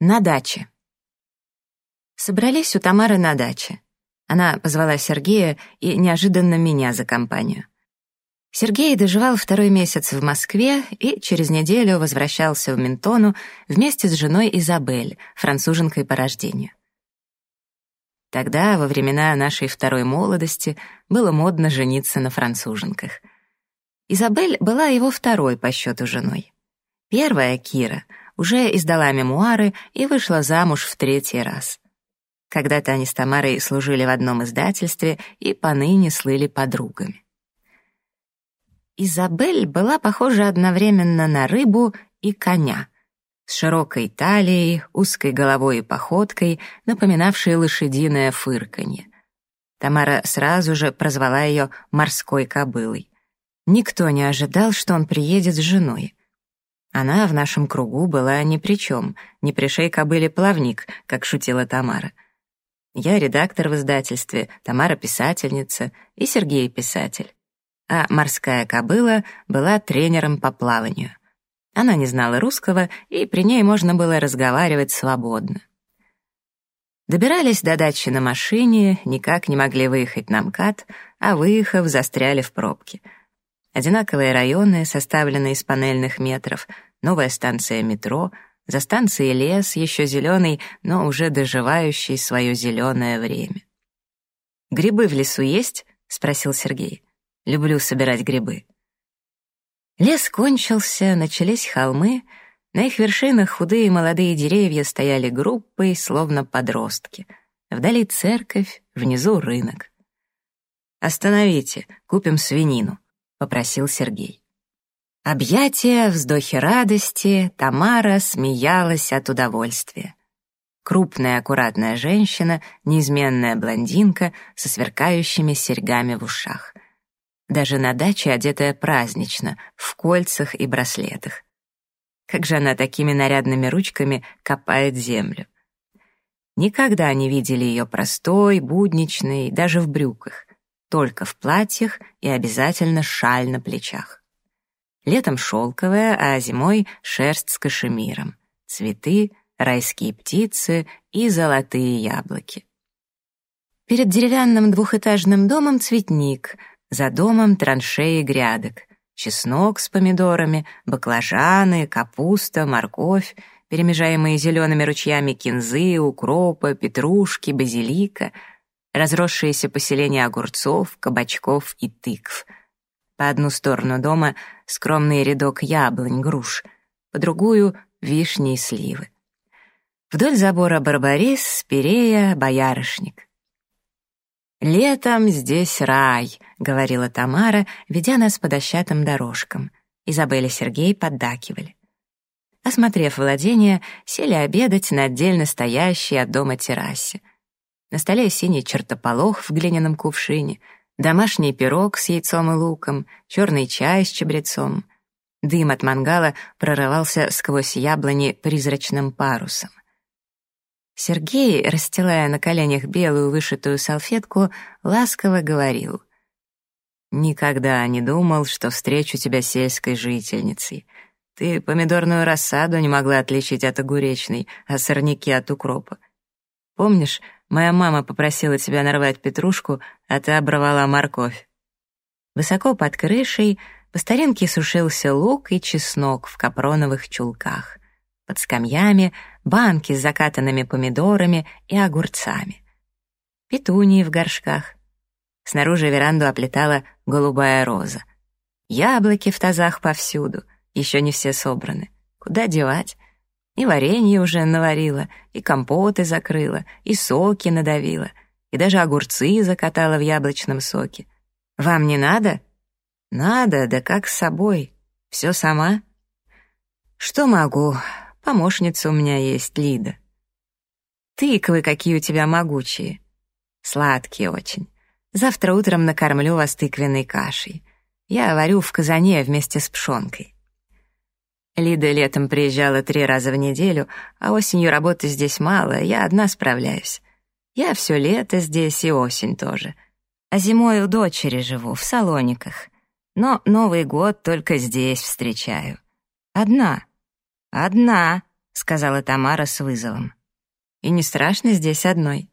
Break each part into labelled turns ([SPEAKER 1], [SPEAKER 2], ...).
[SPEAKER 1] На даче. Собрались у Тамары на даче. Она позвала Сергея и неожиданно меня за компанию. Сергей доживал второй месяц в Москве и через неделю возвращался в Ментону вместе с женой Изабель, француженкой по рождению. Тогда, во времена нашей второй молодости, было модно жениться на француженках. Изабель была его второй по счету женой. Первая, Кира, уже издала мемуары и вышла замуж в третий раз. Когда-то они с Тамарой служили в одном издательстве и поныне слыли подругами. Изабель была похожа одновременно на рыбу и коня, с широкой талией, узкой головой и походкой, напоминавшей лошадиное фырканье. Тамара сразу же прозвала ее «морской кобылой». Никто не ожидал, что он приедет с женой. Она в нашем кругу была ни при чем, не пришей кобыле плавник, как шутила Тамара. Я редактор в издательстве, Тамара писательница и Сергей писатель. А морская кобыла была тренером по плаванию. Она не знала русского, и при ней можно было разговаривать свободно. Добирались до дачи на машине, никак не могли выехать на МКАД, а выехав, застряли в пробке. Одинаковые районы, составленные из панельных метров — новая станция метро, за станцией лес, еще зеленый, но уже доживающий свое зеленое время. «Грибы в лесу есть?» — спросил Сергей. «Люблю собирать грибы». Лес кончился, начались холмы, на их вершинах худые молодые деревья стояли группой, словно подростки. Вдали церковь, внизу рынок. «Остановите, купим свинину», — попросил Сергей. Объятия, вздохи радости, Тамара смеялась от удовольствия. Крупная аккуратная женщина, неизменная блондинка со сверкающими серьгами в ушах. Даже на даче одетая празднично, в кольцах и браслетах. Как же она такими нарядными ручками копает землю. Никогда не видели ее простой, будничной, даже в брюках. Только в платьях и обязательно шаль на плечах. Летом шелковая, а зимой шерсть с кашемиром. Цветы, райские птицы и золотые яблоки. Перед деревянным двухэтажным домом цветник, за домом траншеи грядок. Чеснок с помидорами, баклажаны, капуста, морковь, перемежаемые зелеными ручьями кинзы, укропа, петрушки, базилика, разросшиеся поселения огурцов, кабачков и тыкв — по одну сторону дома скромный рядок яблонь, груш, по другую — вишни и сливы. Вдоль забора барбарис, спирея, боярышник. «Летом здесь рай», — говорила Тамара, ведя нас по дощатым дорожкам. Изабель и Сергей поддакивали. Осмотрев владение, сели обедать на отдельно стоящей от дома террасе. На столе синий чертополох в глиняном кувшине — домашний пирог с яйцом и луком, черный чай с чабрецом. Дым от мангала прорывался сквозь яблони призрачным парусом. Сергей, расстилая на коленях белую вышитую салфетку, ласково говорил. «Никогда не думал, что встречу тебя сельской жительницей. Ты помидорную рассаду не могла отличить от огуречной, а сорняки от укропа. Помнишь, Моя мама попросила тебя нарвать петрушку, а ты оборвала морковь. Высоко под крышей по старинке сушился лук и чеснок в капроновых чулках. Под скамьями банки с закатанными помидорами и огурцами. Петунии в горшках. Снаружи веранду оплетала голубая роза. Яблоки в тазах повсюду, еще не все собраны. Куда девать? И варенье уже наварила, и компоты закрыла, и соки надавила, и даже огурцы закатала в яблочном соке. Вам не надо? Надо, да как с собой. Все сама? Что могу? Помощница у меня есть, Лида. Тыквы какие у тебя могучие. Сладкие очень. Завтра утром накормлю вас тыквенной кашей. Я варю в казане вместе с пшенкой. Лида летом приезжала три раза в неделю, а осенью работы здесь мало, я одна справляюсь. Я все лето здесь и осень тоже. А зимой у дочери живу, в Салониках. Но Новый год только здесь встречаю. Одна. Одна, сказала Тамара с вызовом. «И не страшно здесь одной?»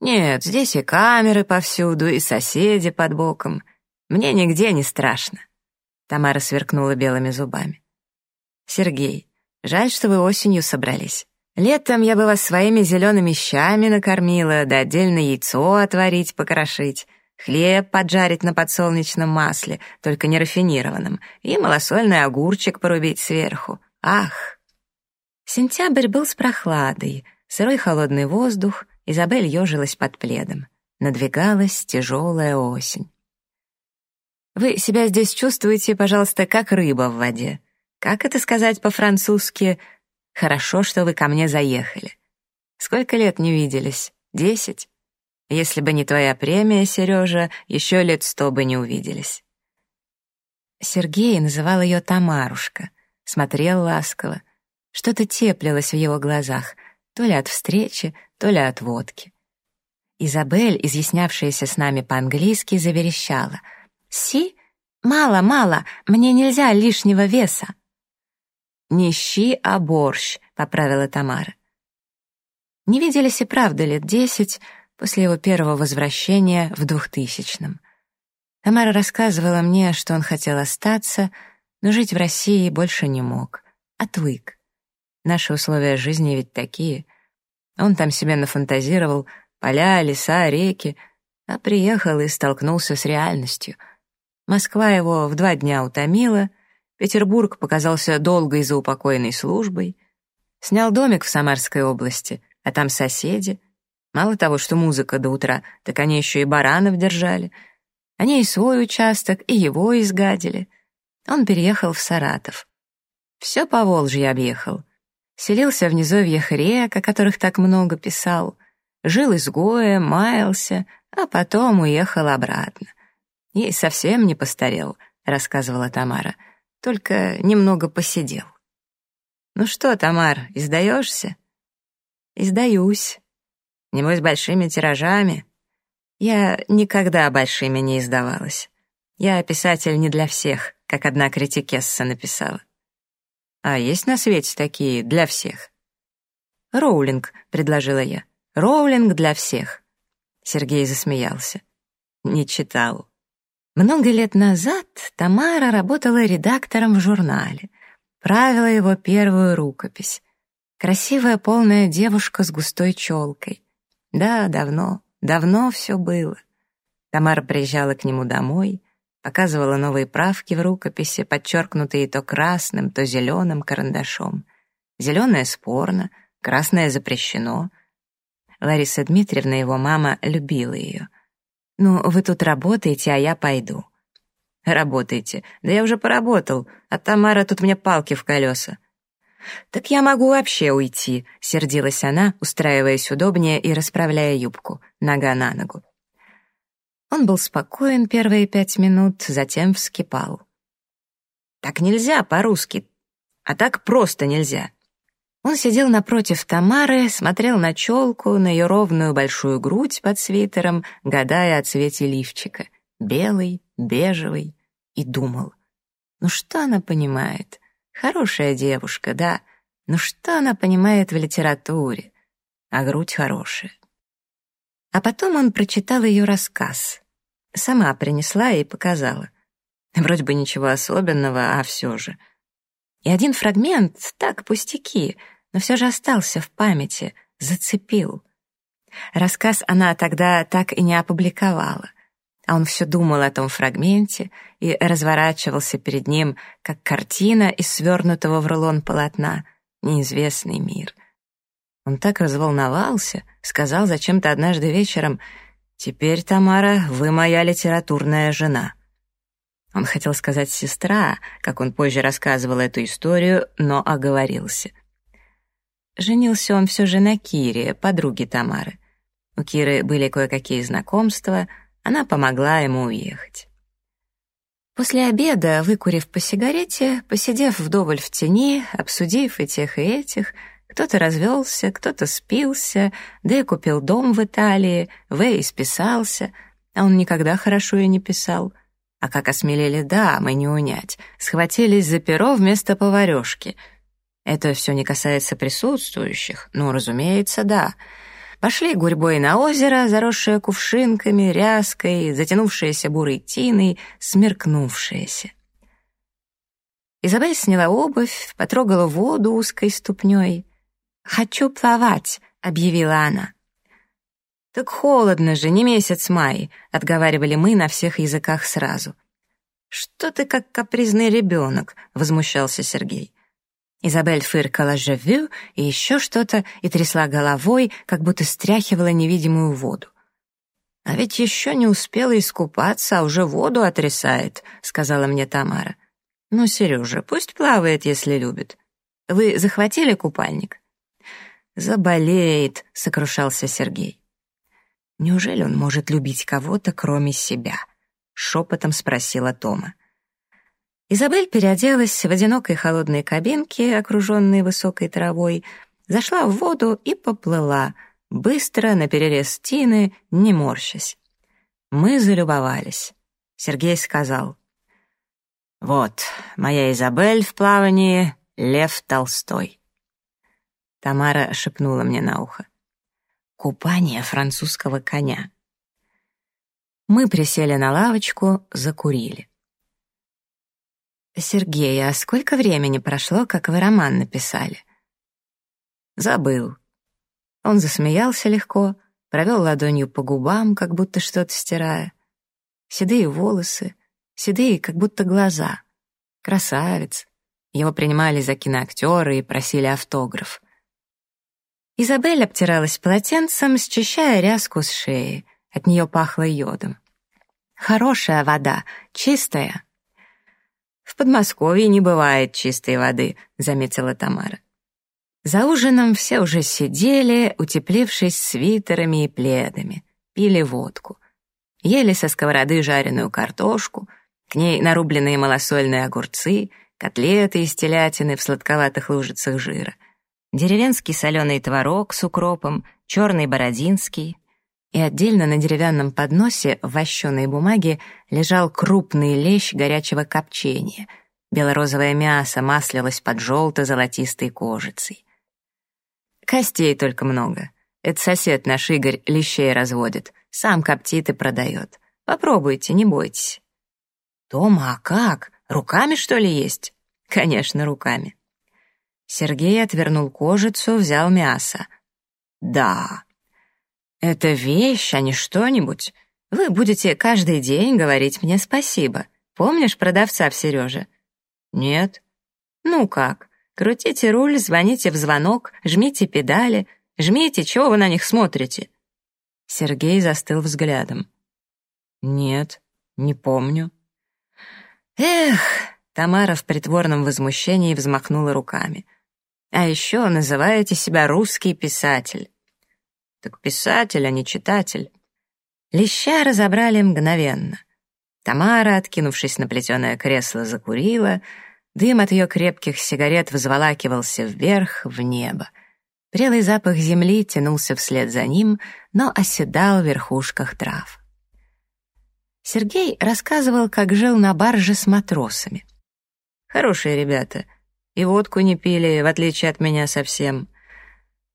[SPEAKER 1] «Нет, здесь и камеры повсюду, и соседи под боком. Мне нигде не страшно». Тамара сверкнула белыми зубами. «Сергей, жаль, что вы осенью собрались. Летом я бы вас своими зелеными щами накормила, да отдельно яйцо отварить, покрошить, хлеб поджарить на подсолнечном масле, только не рафинированном, и малосольный огурчик порубить сверху. Ах!» Сентябрь был с прохладой, сырой холодный воздух, Изабель ежилась под пледом. Надвигалась тяжелая осень. «Вы себя здесь чувствуете, пожалуйста, как рыба в воде. Как это сказать по-французски Хорошо, что вы ко мне заехали. Сколько лет не виделись? Десять? Если бы не твоя премия, Сережа, еще лет сто бы не увиделись. Сергей называл ее Тамарушка, смотрел ласково. Что-то теплилось в его глазах, то ли от встречи, то ли от водки. Изабель, изъяснявшаяся с нами по-английски, заверещала. «Си? Мало, мало, мне нельзя лишнего веса». «Не щи, а борщ», — поправила Тамара. Не виделись и правда лет десять после его первого возвращения в двухтысячном. Тамара рассказывала мне, что он хотел остаться, но жить в России больше не мог. Отвык. Наши условия жизни ведь такие. Он там себе нафантазировал поля, леса, реки, а приехал и столкнулся с реальностью. Москва его в два дня утомила — Петербург показался долгой заупокоенной службой. Снял домик в Самарской области, а там соседи. Мало того, что музыка до утра, так они еще и баранов держали. Они и свой участок, и его изгадили. Он переехал в Саратов. Все по Волжье объехал. Селился в низовьях рек, о которых так много писал. Жил изгоем, маялся, а потом уехал обратно. Ей совсем не постарел, рассказывала Тамара. — только немного посидел. «Ну что, Тамар, издаешься?» «Издаюсь. Небось, большими тиражами?» «Я никогда большими не издавалась. Я писатель не для всех, как одна критикесса написала. А есть на свете такие для всех?» «Роулинг», — предложила я. «Роулинг для всех». Сергей засмеялся. «Не читал». Много лет назад Тамара работала редактором в журнале, правила его первую рукопись. Красивая полная девушка с густой челкой. Да, давно, давно все было. Тамара приезжала к нему домой, показывала новые правки в рукописи, подчеркнутые то красным, то зеленым карандашом. Зеленое спорно, красное запрещено. Лариса Дмитриевна, его мама, любила ее — «Ну, вы тут работаете, а я пойду». «Работаете? Да я уже поработал, а Тамара тут мне палки в колеса». «Так я могу вообще уйти», — сердилась она, устраиваясь удобнее и расправляя юбку, нога на ногу. Он был спокоен первые пять минут, затем вскипал. «Так нельзя по-русски, а так просто нельзя. Он сидел напротив Тамары, смотрел на челку, на ее ровную большую грудь под свитером, гадая о цвете лифчика. Белый, бежевый. И думал, ну что она понимает? Хорошая девушка, да. Но что она понимает в литературе? А грудь хорошая. А потом он прочитал ее рассказ. Сама принесла и показала. Вроде бы ничего особенного, а все же. И один фрагмент, так, пустяки — но все же остался в памяти, зацепил. Рассказ она тогда так и не опубликовала, а он все думал о том фрагменте и разворачивался перед ним, как картина из свернутого в рулон полотна «Неизвестный мир». Он так разволновался, сказал зачем-то однажды вечером «Теперь, Тамара, вы моя литературная жена». Он хотел сказать «сестра», как он позже рассказывал эту историю, но оговорился — Женился он все же на Кире, подруге Тамары. У Киры были кое-какие знакомства, она помогла ему уехать. После обеда, выкурив по сигарете, посидев вдоволь в тени, обсудив и тех, и этих, кто-то развелся, кто-то спился, Д купил дом в Италии, В исписался, а он никогда хорошо и не писал. А как осмелели дамы не унять, схватились за перо вместо поварешки — Это все не касается присутствующих. Ну, разумеется, да. Пошли гурьбой на озеро, заросшее кувшинками, ряской, затянувшееся бурой тиной, смеркнувшееся. Изабель сняла обувь, потрогала воду узкой ступней. «Хочу плавать», — объявила она. «Так холодно же, не месяц май», — отговаривали мы на всех языках сразу. «Что ты как капризный ребенок?» — возмущался Сергей. Изабель фыркала «Живю» и еще что-то и трясла головой, как будто стряхивала невидимую воду. «А ведь еще не успела искупаться, а уже воду отрясает», — сказала мне Тамара. «Ну, Сережа, пусть плавает, если любит. Вы захватили купальник?» «Заболеет», — сокрушался Сергей. «Неужели он может любить кого-то, кроме себя?» — шепотом спросила Тома. Изабель переоделась в одинокой холодной кабинке, окруженной высокой травой, зашла в воду и поплыла, быстро, наперерез Тины, не морщась. Мы залюбовались. Сергей сказал, «Вот, моя Изабель в плавании — Лев Толстой». Тамара шепнула мне на ухо. «Купание французского коня». Мы присели на лавочку, закурили. «Сергей, а сколько времени прошло, как вы роман написали?» «Забыл». Он засмеялся легко, провел ладонью по губам, как будто что-то стирая. Седые волосы, седые, как будто глаза. Красавец. Его принимали за киноактера и просили автограф. Изабель обтиралась полотенцем, счищая ряску с шеи. От нее пахло йодом. «Хорошая вода, чистая». «В Подмосковье не бывает чистой воды», — заметила Тамара. За ужином все уже сидели, утеплившись свитерами и пледами, пили водку. Ели со сковороды жареную картошку — к ней нарубленные малосольные огурцы, котлеты из телятины в сладковатых лужицах жира, деревенский соленый творог с укропом, черный бородинский. И отдельно на деревянном подносе в вощеной бумаге лежал крупный лещ горячего копчения. Белорозовое мясо маслилось под желто-золотистой кожицей. Костей только много. Это сосед наш Игорь лещей разводит, сам коптит и продает. Попробуйте, не бойтесь. «Тома, а как? Руками, что ли, есть?» «Конечно, руками». Сергей отвернул кожицу, взял мясо. «Да, это вещь, а не что-нибудь. Вы будете каждый день говорить мне спасибо. Помнишь продавца в Сереже?» «Нет». «Ну как? Крутите руль, звоните в звонок, жмите педали. Жмите, чего вы на них смотрите?» Сергей застыл взглядом. «Нет, не помню». Эх, Тамара в притворном возмущении взмахнула руками. А еще называете себя русский писатель. Так писатель, а не читатель. Леща разобрали мгновенно. Тамара, откинувшись на плетеное кресло, закурила, дым от ее крепких сигарет взволакивался вверх, в небо. Прелый запах земли тянулся вслед за ним, но оседал в верхушках трав. Сергей рассказывал, как жил на барже с матросами. Хорошие ребята. И водку не пили, в отличие от меня совсем.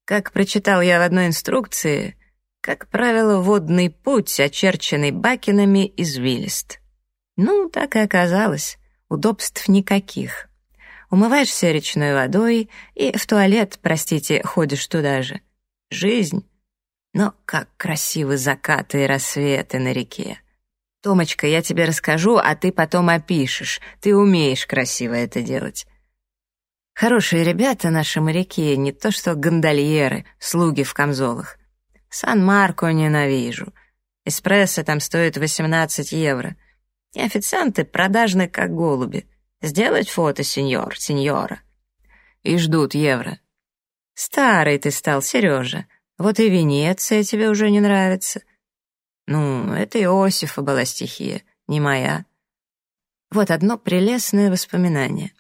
[SPEAKER 1] Как прочитал я в одной инструкции, как правило, водный путь, очерченный бакинами, извилист. Ну, так и оказалось. Удобств никаких. Умываешься речной водой и в туалет, простите, ходишь туда же. Жизнь. Но как красивы закаты и рассветы на реке. «Томочка, я тебе расскажу, а ты потом опишешь. Ты умеешь красиво это делать». Хорошие ребята наши моряки, не то что гондольеры, слуги в камзолах. Сан-Марко ненавижу. Эспрессо там стоит 18 евро. И официанты продажны, как голуби. Сделать фото, сеньор, сеньора. И ждут евро. Старый ты стал, Сережа. Вот и Венеция тебе уже не нравится. Ну, это Иосифа была стихия, не моя. Вот одно прелестное воспоминание.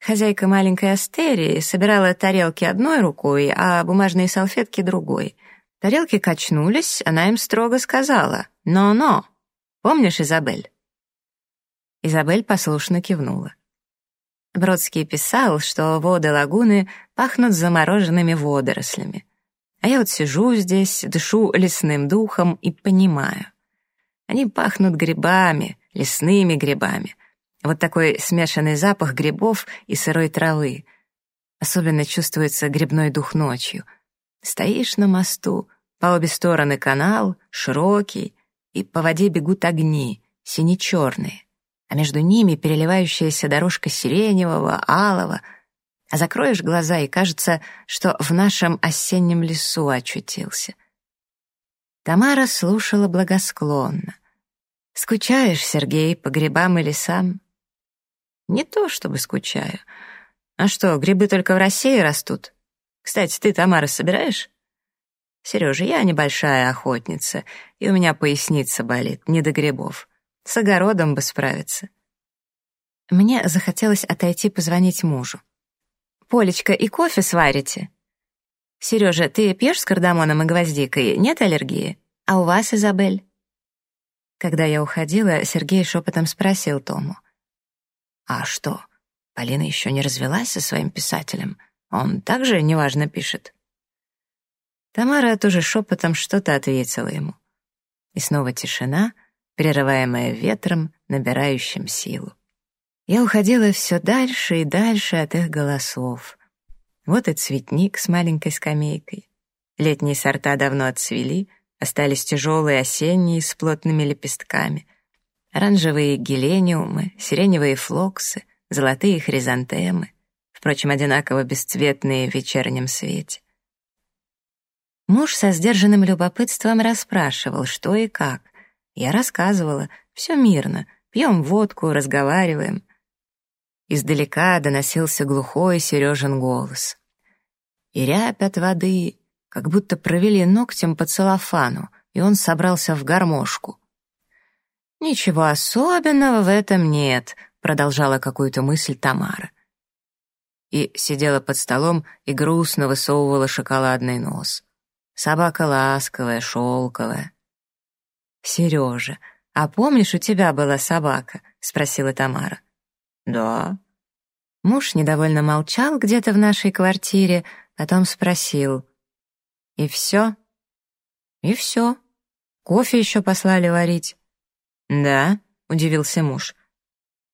[SPEAKER 1] Хозяйка маленькой астерии собирала тарелки одной рукой, а бумажные салфетки другой. Тарелки качнулись, она им строго сказала «Но-но». Помнишь, Изабель? Изабель послушно кивнула. Бродский писал, что воды лагуны пахнут замороженными водорослями. А я вот сижу здесь, дышу лесным духом и понимаю. Они пахнут грибами, лесными грибами. Вот такой смешанный запах грибов и сырой травы. Особенно чувствуется грибной дух ночью. Стоишь на мосту, по обе стороны канал, широкий, и по воде бегут огни, сине-черные а между ними переливающаяся дорожка сиреневого, алого, а закроешь глаза, и кажется, что в нашем осеннем лесу очутился. Тамара слушала благосклонно. «Скучаешь, Сергей, по грибам и лесам?» «Не то чтобы скучаю. А что, грибы только в России растут? Кстати, ты, Тамара, собираешь?» «Сережа, я небольшая охотница, и у меня поясница болит, не до грибов. С огородом бы справиться. Мне захотелось отойти позвонить мужу. «Полечка, и кофе сварите?» «Сережа, ты пьешь с кардамоном и гвоздикой? Нет аллергии? А у вас, Изабель?» Когда я уходила, Сергей шепотом спросил Тому. «А что, Полина еще не развелась со своим писателем? Он также неважно пишет?» Тамара тоже шепотом что-то ответила ему. И снова тишина — прерываемая ветром, набирающим силу. Я уходила все дальше и дальше от их голосов. Вот и цветник с маленькой скамейкой. Летние сорта давно отцвели, остались тяжелые осенние с плотными лепестками. Оранжевые гелениумы, сиреневые флоксы, золотые хризантемы, впрочем, одинаково бесцветные в вечернем свете. Муж со сдержанным любопытством расспрашивал, что и как. Я рассказывала, все мирно, пьем водку, разговариваем. Издалека доносился глухой Сережин голос. И рябь от воды, как будто провели ногтем по целлофану, и он собрался в гармошку. «Ничего особенного в этом нет», — продолжала какую-то мысль Тамара. И сидела под столом и грустно высовывала шоколадный нос. Собака ласковая, шелковая. «Сережа, а помнишь, у тебя была собака?» — спросила Тамара. «Да». Муж недовольно молчал где-то в нашей квартире, потом спросил. «И все?» «И все. Кофе еще послали варить». «Да», — удивился муж.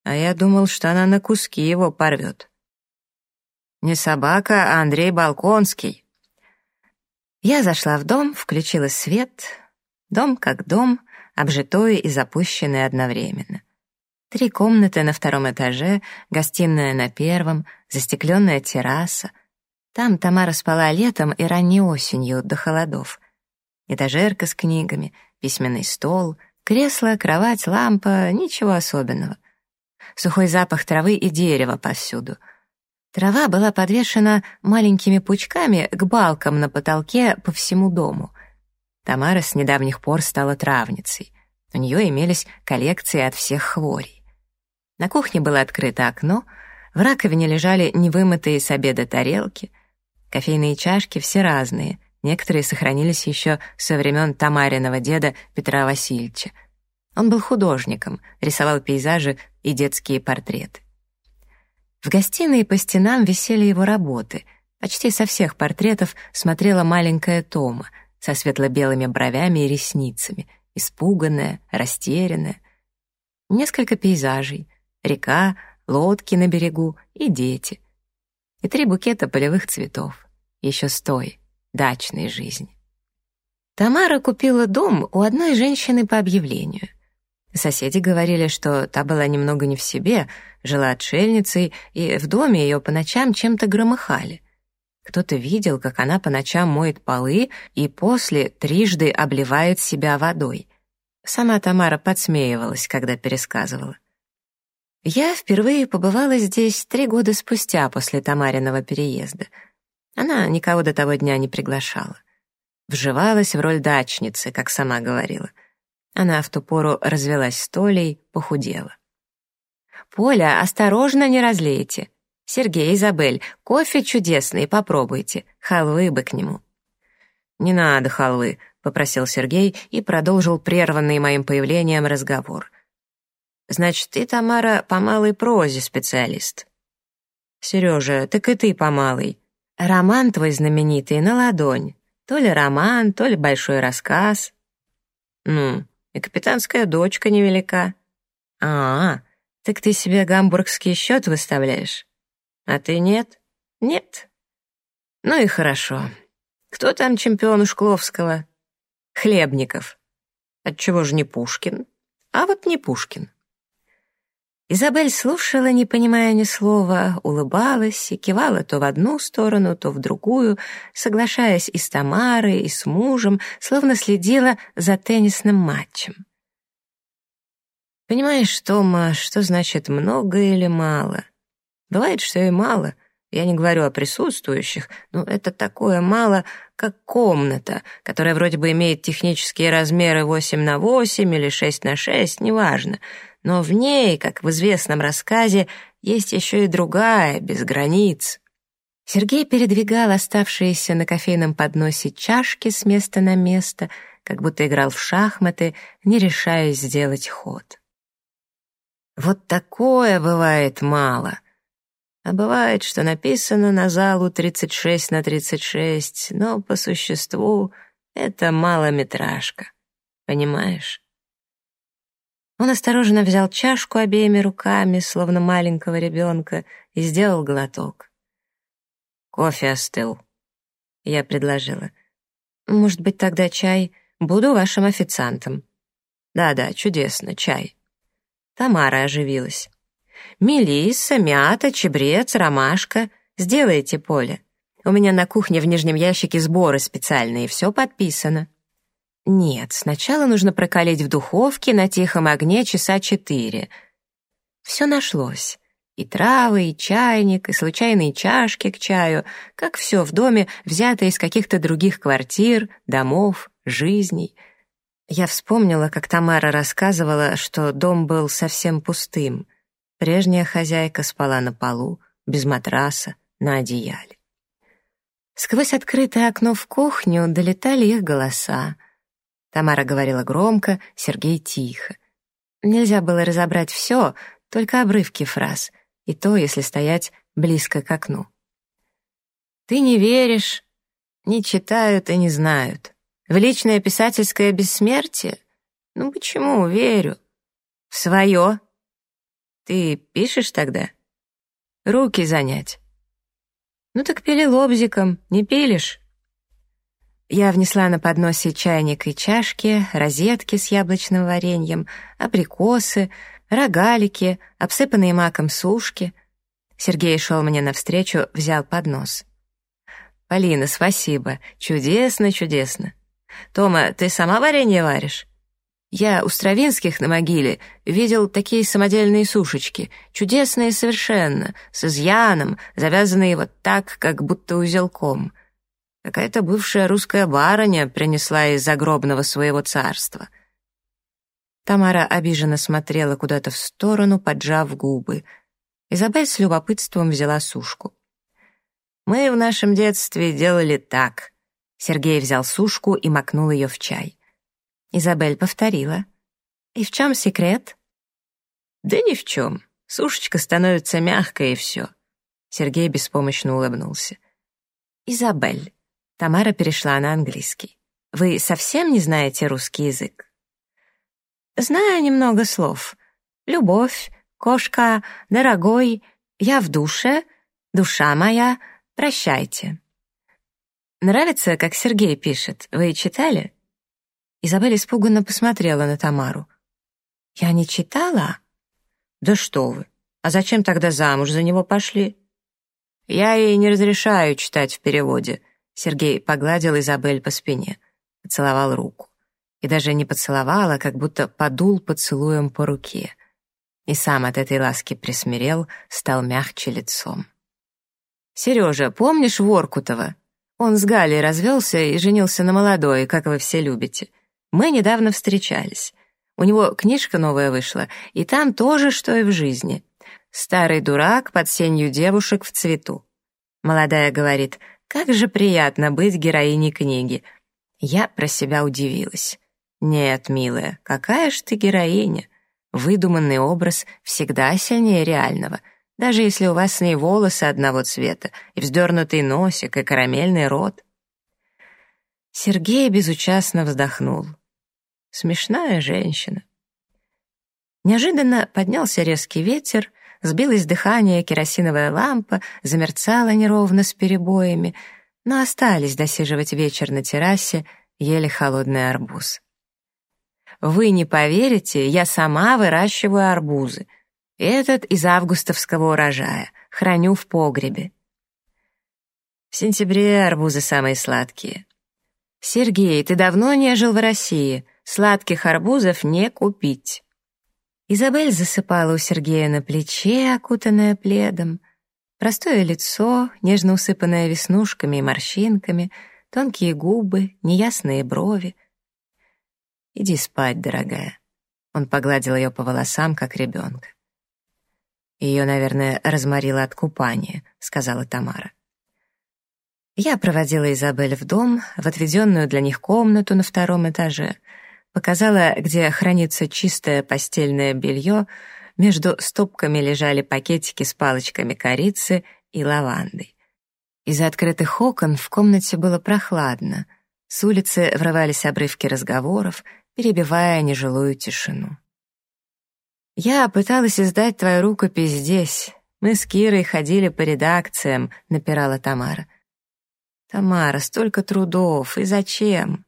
[SPEAKER 1] «А я думал, что она на куски его порвет». «Не собака, а Андрей Балконский». Я зашла в дом, включила свет, Дом как дом, обжитой и запущенный одновременно. Три комнаты на втором этаже, гостиная на первом, застекленная терраса. Там Тамара спала летом и ранней осенью до холодов. Этажерка с книгами, письменный стол, кресло, кровать, лампа — ничего особенного. Сухой запах травы и дерева повсюду. Трава была подвешена маленькими пучками к балкам на потолке по всему дому. Тамара с недавних пор стала травницей. У нее имелись коллекции от всех хворей. На кухне было открыто окно, в раковине лежали невымытые с обеда тарелки, кофейные чашки все разные, некоторые сохранились еще со времен Тамариного деда Петра Васильевича. Он был художником, рисовал пейзажи и детские портреты. В гостиной по стенам висели его работы. Почти со всех портретов смотрела маленькая Тома — со светло-белыми бровями и ресницами, испуганная, растерянная. Несколько пейзажей, река, лодки на берегу и дети. И три букета полевых цветов, еще с той, дачной жизни. Тамара купила дом у одной женщины по объявлению. Соседи говорили, что та была немного не в себе, жила отшельницей, и в доме ее по ночам чем-то громыхали. Кто-то видел, как она по ночам моет полы и после трижды обливает себя водой. Сама Тамара подсмеивалась, когда пересказывала. Я впервые побывала здесь три года спустя после Тамариного переезда. Она никого до того дня не приглашала. Вживалась в роль дачницы, как сама говорила. Она в ту пору развелась с Толей, похудела. «Поля, осторожно, не разлейте», «Сергей, Изабель, кофе чудесный, попробуйте. Халвы бы к нему». «Не надо халвы», — попросил Сергей и продолжил прерванный моим появлением разговор. «Значит, ты, Тамара, по малой прозе специалист. Сережа, так и ты помалый. Роман твой знаменитый на ладонь. То ли роман, то ли большой рассказ. Ну, и капитанская дочка невелика. А, -а так ты себе гамбургский счет выставляешь? А ты нет? Нет. Ну и хорошо. Кто там чемпион у Шкловского? Хлебников. Отчего же не Пушкин? А вот не Пушкин. Изабель слушала, не понимая ни слова, улыбалась и кивала то в одну сторону, то в другую, соглашаясь и с Тамарой, и с мужем, словно следила за теннисным матчем. Понимаешь, Тома, что значит много или мало? Бывает, что и мало. Я не говорю о присутствующих, но это такое мало, как комната, которая вроде бы имеет технические размеры 8 на 8 или 6 на 6, неважно — но в ней, как в известном рассказе, есть еще и другая, без границ. Сергей передвигал оставшиеся на кофейном подносе чашки с места на место, как будто играл в шахматы, не решаясь сделать ход. Вот такое бывает мало. А бывает, что написано на залу 36 на 36, но по существу это малометражка. Понимаешь? Он осторожно взял чашку обеими руками, словно маленького ребенка, и сделал глоток. Кофе остыл. Я предложила. «Может быть, тогда чай? Буду вашим официантом». «Да-да, чудесно, чай». Тамара оживилась. «Мелисса, мята, чебрец, ромашка. Сделайте, Поля. У меня на кухне в нижнем ящике сборы специальные, все подписано». Нет, сначала нужно прокалить в духовке на тихом огне часа четыре. Все нашлось. И травы, и чайник, и случайные чашки к чаю, как все в доме, взято из каких-то других квартир, домов, жизней. Я вспомнила, как Тамара рассказывала, что дом был совсем пустым. Прежняя хозяйка спала на полу, без матраса, на одеяле. Сквозь открытое окно в кухню долетали их голоса. Тамара говорила громко, Сергей тихо. Нельзя было разобрать все, только обрывки фраз, и то, если стоять близко к окну. «Ты не веришь, не читают и не знают. В личное писательское бессмертие? Ну почему верю? В свое. Ты пишешь тогда? Руки занять. Ну так пили лобзиком, не пилишь?» Я внесла на подносе чайник и чашки, розетки с яблочным вареньем, абрикосы, рогалики, обсыпанные маком сушки. Сергей шел мне навстречу, взял поднос. «Полина, спасибо. Чудесно, чудесно. Тома, ты сама варенье варишь?» Я у Стравинских на могиле видел такие самодельные сушечки, чудесные совершенно, с изъяном, завязанные вот так, как будто узелком — Какая-то бывшая русская барыня принесла из загробного своего царства. Тамара обиженно смотрела куда-то в сторону, поджав губы. Изабель с любопытством взяла сушку. «Мы в нашем детстве делали так». Сергей взял сушку и макнул ее в чай. Изабель повторила. «И в чем секрет?» «Да ни в чем. Сушечка становится мягкой, и все». Сергей беспомощно улыбнулся. «Изабель, Тамара перешла на английский. «Вы совсем не знаете русский язык?» «Знаю немного слов. Любовь, кошка, дорогой, я в душе, душа моя, прощайте». «Нравится, как Сергей пишет? Вы читали?» Изабель испуганно посмотрела на Тамару. «Я не читала?» «Да что вы! А зачем тогда замуж за него пошли?» «Я ей не разрешаю читать в переводе», Сергей погладил Изабель по спине, поцеловал руку. И даже не поцеловал, а как будто подул поцелуем по руке. И сам от этой ласки присмирел, стал мягче лицом. «Сережа, помнишь Воркутова? Он с Галей развелся и женился на молодой, как вы все любите. Мы недавно встречались. У него книжка новая вышла, и там тоже, что и в жизни. Старый дурак под сенью девушек в цвету. Молодая говорит — как же приятно быть героиней книги. Я про себя удивилась. Нет, милая, какая ж ты героиня? Выдуманный образ всегда сильнее реального. даже если у вас с ней волосы одного цвета, и вздернутый носик, и карамельный рот. Сергей безучастно вздохнул. Смешная женщина. Неожиданно поднялся резкий ветер, сбилось дыхание керосиновая лампа, замерцала неровно с перебоями, но остались досиживать вечер на террасе, ели холодный арбуз. Вы не поверите, я сама выращиваю арбузы. Этот из августовского урожая, храню в погребе. В сентябре арбузы самые сладкие. Сергей, ты давно не жил в России, сладких арбузов не купить. Изабель засыпала у Сергея на плече, окутанная пледом. Простое лицо, нежно усыпанное веснушками и морщинками, тонкие губы, неясные брови. «Иди спать, дорогая». Он погладил ее по волосам, как ребенка. Ее, наверное, разморило от купания, сказала Тамара. Я проводила Изабель в дом, в отведенную для них комнату на втором этаже, показала, где хранится чистое постельное белье, между стопками лежали пакетики с палочками корицы и лавандой. Из открытых окон в комнате было прохладно, с улицы врывались обрывки разговоров, перебивая нежилую тишину. «Я пыталась издать твою рукопись здесь. Мы с Кирой ходили по редакциям», — напирала Тамара. «Тамара, столько трудов, и зачем?»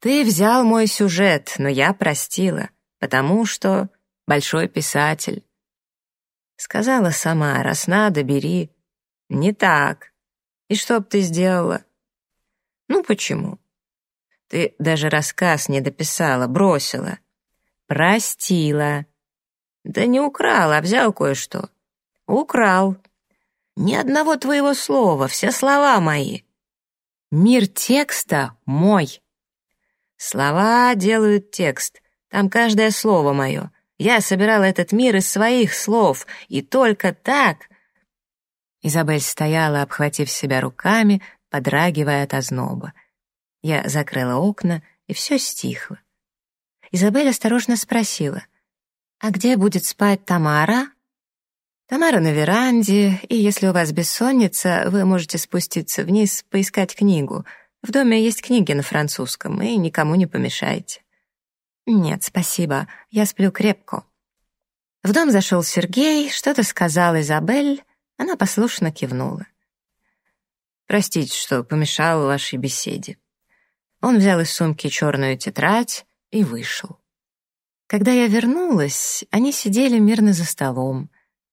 [SPEAKER 1] «Ты взял мой сюжет, но я простила, потому что большой писатель». Сказала сама, раз надо, бери. «Не так. И что б ты сделала?» «Ну, почему?» «Ты даже рассказ не дописала, бросила». «Простила». Да не украл, а взял кое-что. Украл. Ни одного твоего слова, все слова мои. Мир текста мой. Слова делают текст. Там каждое слово мое. Я собирала этот мир из своих слов, и только так... Изабель стояла, обхватив себя руками, подрагивая от озноба. Я закрыла окна, и все стихло. Изабель осторожно спросила — «А где будет спать Тамара?» «Тамара на веранде, и если у вас бессонница, вы можете спуститься вниз, поискать книгу. В доме есть книги на французском, и никому не помешайте». «Нет, спасибо, я сплю крепко». В дом зашел Сергей, что-то сказал Изабель, она послушно кивнула. «Простите, что помешал вашей беседе». Он взял из сумки черную тетрадь и вышел. Когда я вернулась, они сидели мирно за столом.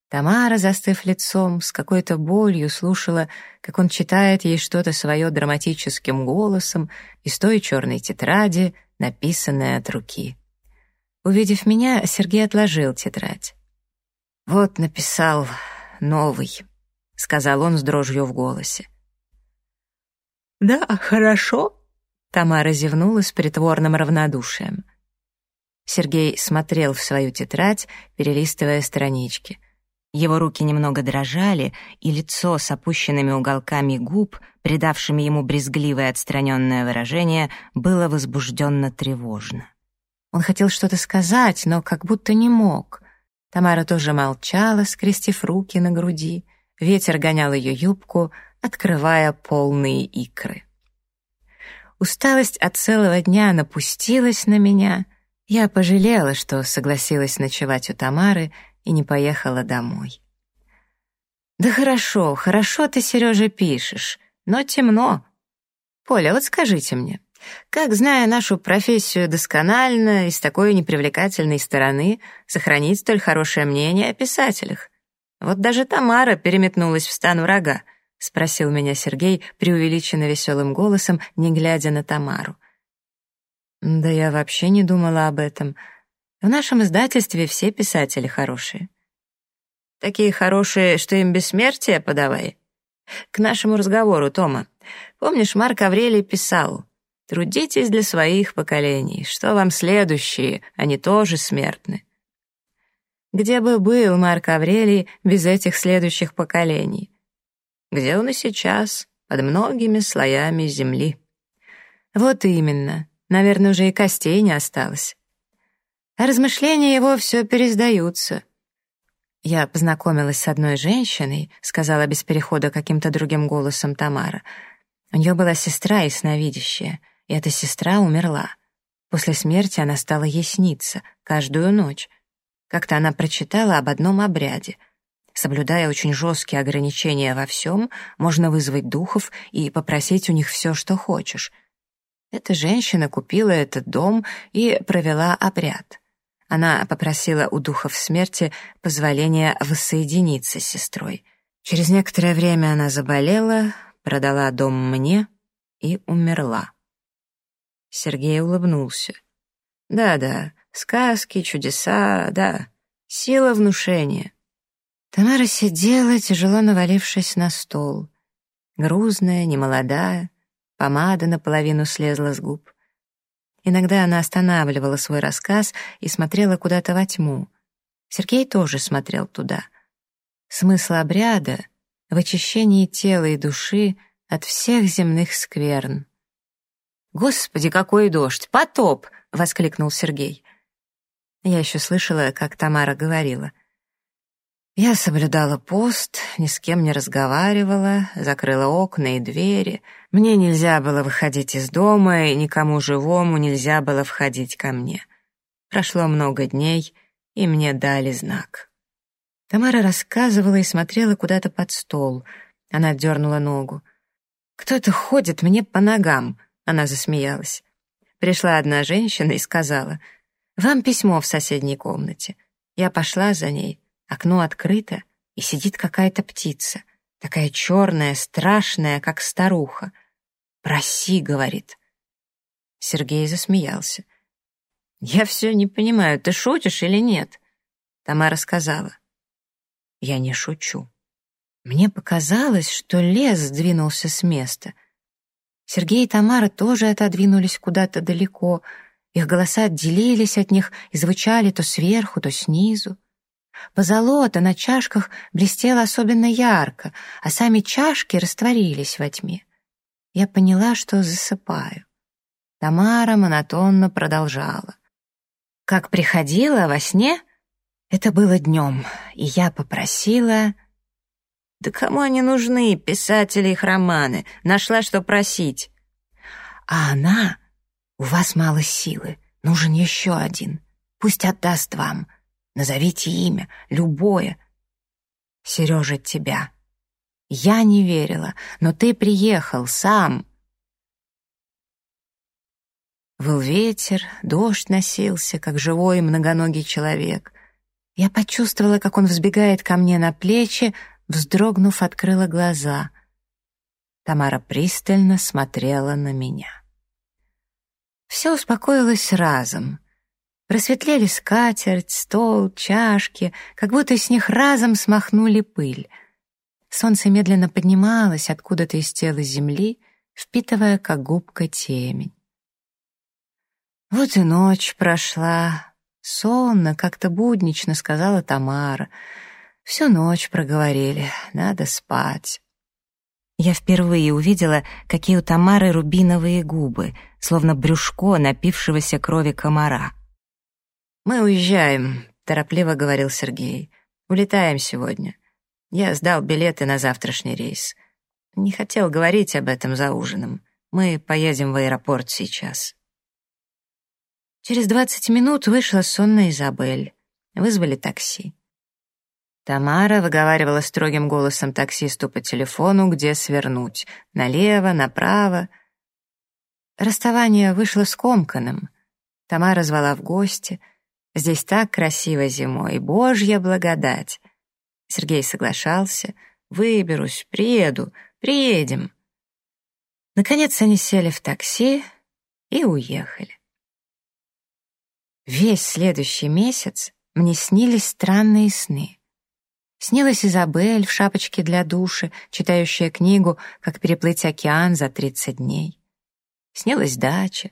[SPEAKER 1] Тамара, застыв лицом, с какой-то болью слушала, как он читает ей что-то свое драматическим голосом из той черной тетради, написанной от руки. Увидев меня, Сергей отложил тетрадь. «Вот написал новый», — сказал он с дрожью в голосе. «Да, хорошо», — Тамара зевнула с притворным равнодушием. Сергей смотрел в свою тетрадь, перелистывая странички. Его руки немного дрожали, и лицо с опущенными уголками губ, придавшими ему брезгливое отстраненное выражение, было возбужденно тревожно. Он хотел что-то сказать, но как будто не мог. Тамара тоже молчала, скрестив руки на груди. Ветер гонял ее юбку, открывая полные икры. Усталость от целого дня напустилась на меня — я пожалела, что согласилась ночевать у Тамары и не поехала домой. «Да хорошо, хорошо ты, Сережа, пишешь, но темно. Поля, вот скажите мне, как, зная нашу профессию досконально и с такой непривлекательной стороны, сохранить столь хорошее мнение о писателях? Вот даже Тамара переметнулась в стан врага», — спросил меня Сергей преувеличенно веселым голосом, не глядя на Тамару. Да я вообще не думала об этом. В нашем издательстве все писатели хорошие. Такие хорошие, что им бессмертие подавай. К нашему разговору, Тома. Помнишь, Марк Аврелий писал «Трудитесь для своих поколений, что вам следующие, они тоже смертны». Где бы был Марк Аврелий без этих следующих поколений? Где он и сейчас, под многими слоями земли? Вот именно. Наверное, уже и костей не осталось. А размышления его все пересдаются. «Я познакомилась с одной женщиной», — сказала без перехода каким-то другим голосом Тамара. «У нее была сестра ясновидящая, и эта сестра умерла. После смерти она стала ей сниться каждую ночь. Как-то она прочитала об одном обряде. Соблюдая очень жесткие ограничения во всем, можно вызвать духов и попросить у них все, что хочешь. Эта женщина купила этот дом и провела обряд. Она попросила у духов смерти позволения воссоединиться с сестрой. Через некоторое время она заболела, продала дом мне и умерла. Сергей улыбнулся. «Да-да, сказки, чудеса, да, сила внушения». Тамара сидела, тяжело навалившись на стол. Грузная, немолодая, помада наполовину слезла с губ. Иногда она останавливала свой рассказ и смотрела куда-то во тьму. Сергей тоже смотрел туда. Смысл обряда — в очищении тела и души от всех земных скверн. «Господи, какой дождь! Потоп!» — воскликнул Сергей. Я еще слышала, как Тамара говорила — я соблюдала пост, ни с кем не разговаривала, закрыла окна и двери. Мне нельзя было выходить из дома, и никому живому нельзя было входить ко мне. Прошло много дней, и мне дали знак. Тамара рассказывала и смотрела куда-то под стол. Она дернула ногу. «Кто-то ходит мне по ногам», — она засмеялась. Пришла одна женщина и сказала, «Вам письмо в соседней комнате». Я пошла за ней — Окно открыто, и сидит какая-то птица, такая черная, страшная, как старуха. «Проси», — говорит. Сергей засмеялся. «Я все не понимаю, ты шутишь или нет?» Тамара сказала. «Я не шучу. Мне показалось, что лес сдвинулся с места. Сергей и Тамара тоже отодвинулись куда-то далеко. Их голоса отделились от них и звучали то сверху, то снизу. Позолота на чашках блестела особенно ярко, а сами чашки растворились во тьме. Я поняла, что засыпаю. Тамара монотонно продолжала. Как приходила во сне, это было днем, и я попросила... Да кому они нужны, писатели их романы? Нашла, что просить. А она... У вас мало силы, нужен еще один. Пусть отдаст вам. Назовите имя, любое. Сережа, тебя. Я не верила, но ты приехал сам. Был ветер, дождь носился, как живой многоногий человек. Я почувствовала, как он взбегает ко мне на плечи, вздрогнув, открыла глаза. Тамара пристально смотрела на меня. Все успокоилось разом. Просветлели скатерть, стол, чашки, как будто с них разом смахнули пыль. Солнце медленно поднималось откуда-то из тела земли, впитывая, как губка, темень. Вот и ночь прошла. Сонно, как-то буднично, сказала Тамара. Всю ночь проговорили, надо спать. Я впервые увидела, какие у Тамары рубиновые губы, словно брюшко напившегося крови комара — «Мы уезжаем», — торопливо говорил Сергей. «Улетаем сегодня. Я сдал билеты на завтрашний рейс. Не хотел говорить об этом за ужином. Мы поедем в аэропорт сейчас». Через двадцать минут вышла сонная Изабель. Вызвали такси. Тамара выговаривала строгим голосом таксисту по телефону, где свернуть. Налево, направо. Расставание вышло скомканным. Тамара звала в гости — Здесь так красиво зимой, божья благодать. Сергей соглашался. Выберусь, приеду, приедем. Наконец они сели в такси и уехали. Весь следующий месяц мне снились странные сны. Снилась Изабель в шапочке для души, читающая книгу «Как переплыть океан за 30 дней». Снилась дача.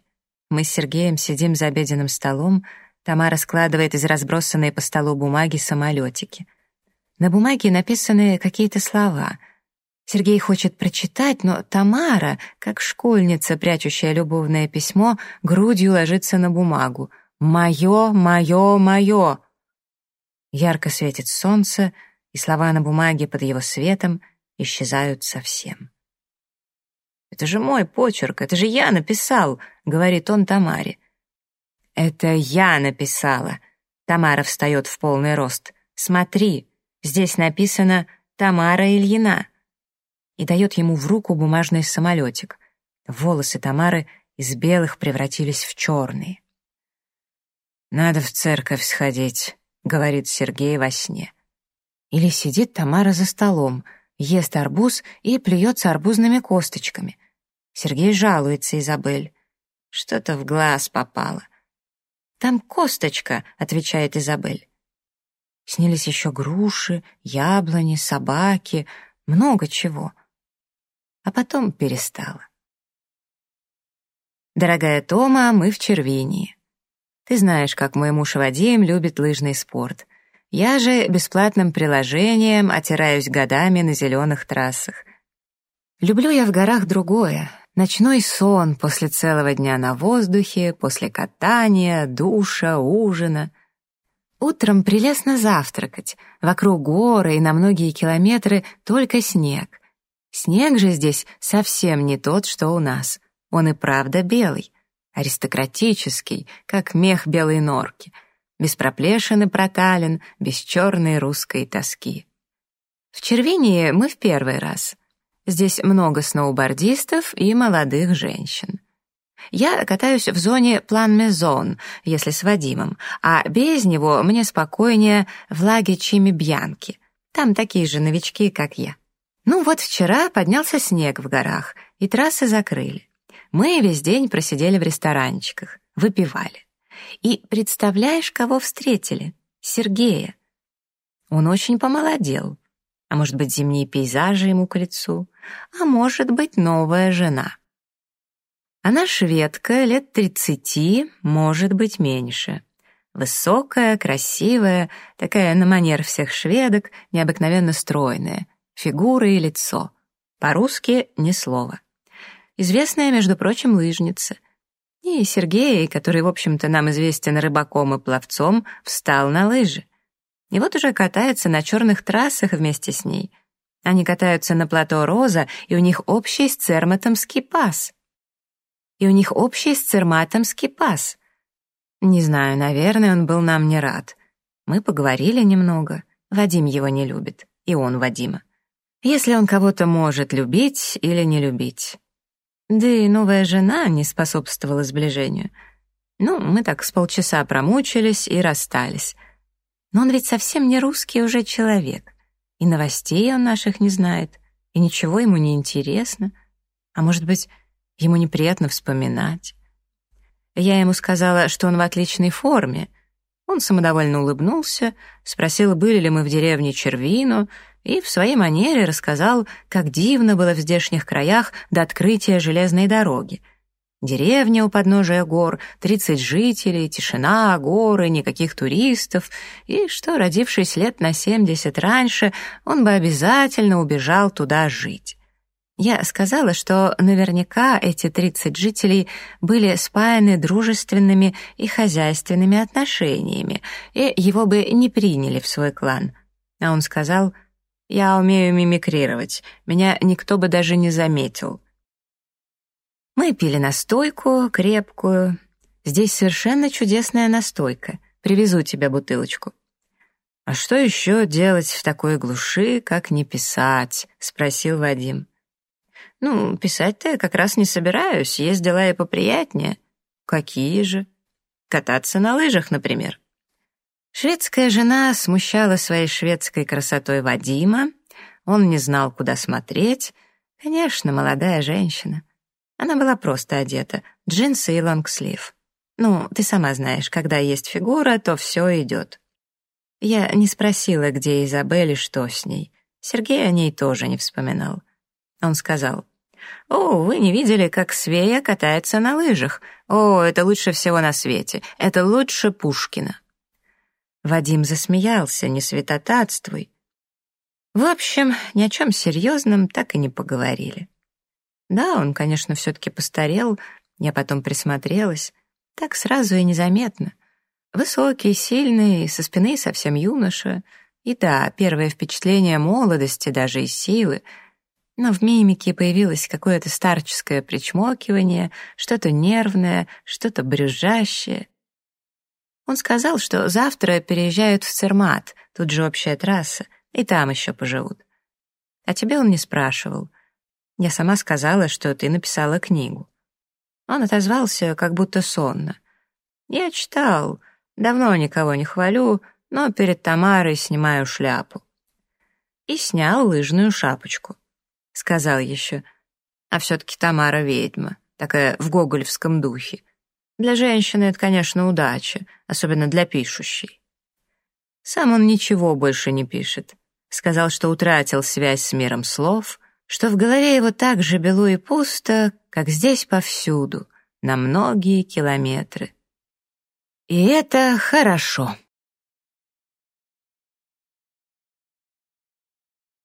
[SPEAKER 1] Мы с Сергеем сидим за обеденным столом, Тамара складывает из разбросанной по столу бумаги самолетики. На бумаге написаны какие-то слова. Сергей хочет прочитать, но Тамара, как школьница, прячущая любовное письмо, грудью ложится на бумагу. «Мое, мое, мое!» Ярко светит солнце, и слова на бумаге под его светом исчезают совсем. «Это же мой почерк, это же я написал», — говорит он Тамаре. «Это я написала». Тамара встает в полный рост. «Смотри, здесь написано «Тамара Ильина» и дает ему в руку бумажный самолетик. Волосы Тамары из белых превратились в черные. «Надо в церковь сходить», — говорит Сергей во сне. Или сидит Тамара за столом, ест арбуз и плюется арбузными косточками. Сергей жалуется Изабель. Что-то в глаз попало. «Там косточка», — отвечает Изабель. Снились еще груши, яблони, собаки, много чего. А потом перестала. «Дорогая Тома, мы в Червинии. Ты знаешь, как мой муж Вадим любит лыжный спорт. Я же бесплатным приложением отираюсь годами на зеленых трассах. Люблю я в горах другое. Ночной сон после целого дня на воздухе, после катания, душа, ужина. Утром прелестно завтракать. Вокруг горы и на многие километры только снег. Снег же здесь совсем не тот, что у нас. Он и правда белый, аристократический, как мех белой норки, без проплешины протален, без черной русской тоски. В Червинии мы в первый раз. Здесь много сноубордистов и молодых женщин. Я катаюсь в зоне план-мезон, если с Вадимом, а без него мне спокойнее в лаге Чими-Бьянки. Там такие же новички, как я. Ну вот вчера поднялся снег в горах, и трассы закрыли. Мы весь день просидели в ресторанчиках, выпивали. И представляешь, кого встретили? Сергея. Он очень помолодел. А может быть, зимние пейзажи ему к лицу? А может быть, новая жена. Она шведка, лет тридцати, может быть, меньше. Высокая, красивая, такая на манер всех шведок, необыкновенно стройная. Фигура и лицо. По-русски ни слова известная, между прочим, лыжница. И Сергей, который, в общем-то, нам известен рыбаком и пловцом, встал на лыжи. И вот уже катается на черных трассах вместе с ней. Они катаются на плато Роза, и у них общий с Церматом скипас. И у них общий с Церматом скипас. Не знаю, наверное, он был нам не рад. Мы поговорили немного. Вадим его не любит, и он Вадима. Если он кого-то может любить или не любить. Да и новая жена не способствовала сближению. Ну, мы так с полчаса промучились и расстались. Но он ведь совсем не русский уже человек. И новостей он наших не знает, и ничего ему не интересно. А может быть, ему неприятно вспоминать. Я ему сказала, что он в отличной форме. Он самодовольно улыбнулся, спросил, были ли мы в деревне Червину, и в своей манере рассказал, как дивно было в здешних краях до открытия железной дороги. Деревня у подножия гор, тридцать жителей, тишина, горы, никаких туристов, и что, родившись лет на семьдесят раньше, он бы обязательно убежал туда жить. Я сказала, что наверняка эти тридцать жителей были спаяны дружественными и хозяйственными отношениями, и его бы не приняли в свой клан. А он сказал, я умею мимикрировать, меня никто бы даже не заметил. Мы пили настойку, крепкую. Здесь совершенно чудесная настойка. Привезу тебе бутылочку. «А что еще делать в такой глуши, как не писать?» — спросил Вадим. «Ну, писать-то я как раз не собираюсь, есть дела и поприятнее». «Какие же?» «Кататься на лыжах, например». Шведская жена смущала своей шведской красотой Вадима, он не знал, куда смотреть. Конечно, молодая женщина. Она была просто одета, джинсы и лонгслив. Ну, ты сама знаешь, когда есть фигура, то все идет. Я не спросила, где Изабель и что с ней. Сергей о ней тоже не вспоминал. Он сказал, «О, вы не видели, как Свея катается на лыжах? О, это лучше всего на свете. Это лучше Пушкина». Вадим засмеялся, не святотатствуй. В общем, ни о чем серьезном так и не поговорили. Да, он, конечно, все-таки постарел, я потом присмотрелась, так сразу и незаметно. Высокий, сильный, со спины совсем юноша. И да, первое впечатление молодости, даже и силы. Но в мимике появилось какое-то старческое причмокивание, что-то нервное, что-то брюзжащее. Он сказал, что завтра переезжают в Цермат, тут же общая трасса, и там еще поживут. А тебе он не спрашивал. Я сама сказала, что ты написала книгу. Он отозвался, как будто сонно. Я читал, давно никого не хвалю, но перед Тамарой снимаю шляпу. И снял лыжную шапочку. Сказал еще, а все-таки Тамара ведьма, такая в гоголевском духе. Для женщины это, конечно, удача, особенно для пишущей. Сам он ничего больше не пишет. Сказал, что утратил связь с миром слов, что в голове его так же бело и пусто, как здесь повсюду, на многие километры. И это хорошо.